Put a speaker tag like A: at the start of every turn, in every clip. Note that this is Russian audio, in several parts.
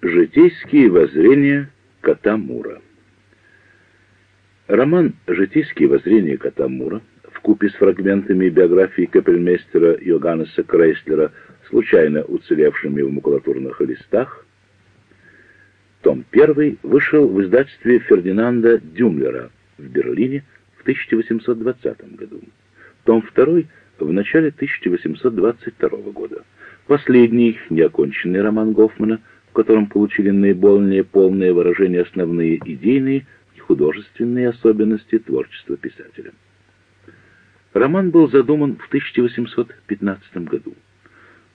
A: Житейские воззрения кота Мура Роман «Житейские воззрения кота Мура» вкупе с фрагментами биографии капельмейстера Йоганнеса Крейслера, случайно уцелевшими в макулатурных листах, том 1 вышел в издательстве Фердинанда Дюмлера в Берлине в 1820 году. Том 2 в начале 1822 года. Последний неоконченный роман Гофмана – в котором получили наиболее полное выражение основные идейные и художественные особенности творчества писателя. Роман был задуман в 1815 году.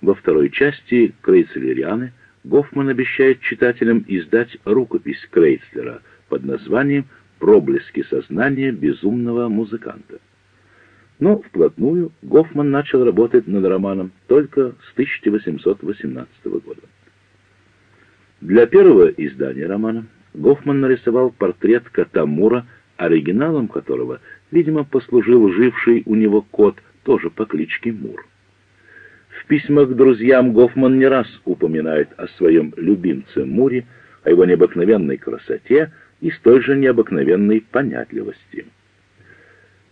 A: Во второй части «Крейцлерианы» Гофман обещает читателям издать рукопись Крейцлера под названием «Проблески сознания безумного музыканта». Но вплотную Гофман начал работать над романом только с 1818 года. Для первого издания романа Гофман нарисовал портрет кота Мура, оригиналом которого, видимо, послужил живший у него кот, тоже по кличке Мур. В письмах к друзьям Гофман не раз упоминает о своем любимце Муре, о его необыкновенной красоте и столь же необыкновенной понятливости.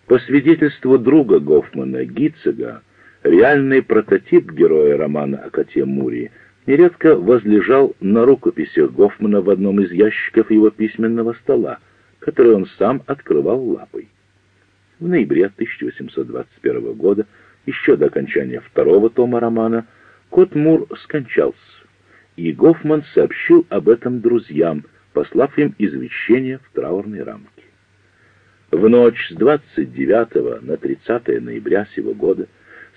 A: По свидетельству друга Гофмана Гитцега, реальный прототип героя романа о коте Муре – нередко возлежал на рукописях Гофмана в одном из ящиков его письменного стола, который он сам открывал лапой. В ноябре 1821 года, еще до окончания второго тома романа, Кот Мур скончался, и Гофман сообщил об этом друзьям, послав им извещение в траурной рамке. В ночь с 29 на 30 ноября сего года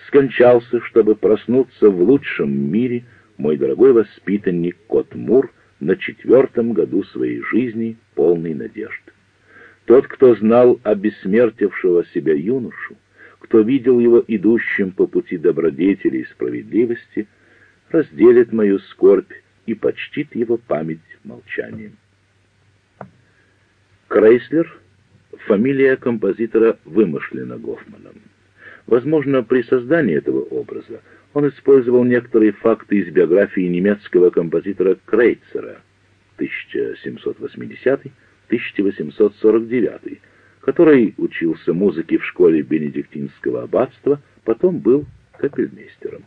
A: скончался, чтобы проснуться в лучшем мире – мой дорогой воспитанник Кот Мур на четвертом году своей жизни полный надежд. Тот, кто знал о бессмертившего себя юношу, кто видел его идущим по пути добродетели и справедливости, разделит мою скорбь и почтит его память молчанием. Крейслер — фамилия композитора вымышлена Гофманом. Возможно, при создании этого образа он использовал некоторые факты из биографии немецкого композитора Крейцера 1780-1849, который учился музыке в школе бенедиктинского аббатства, потом был капельмейстером.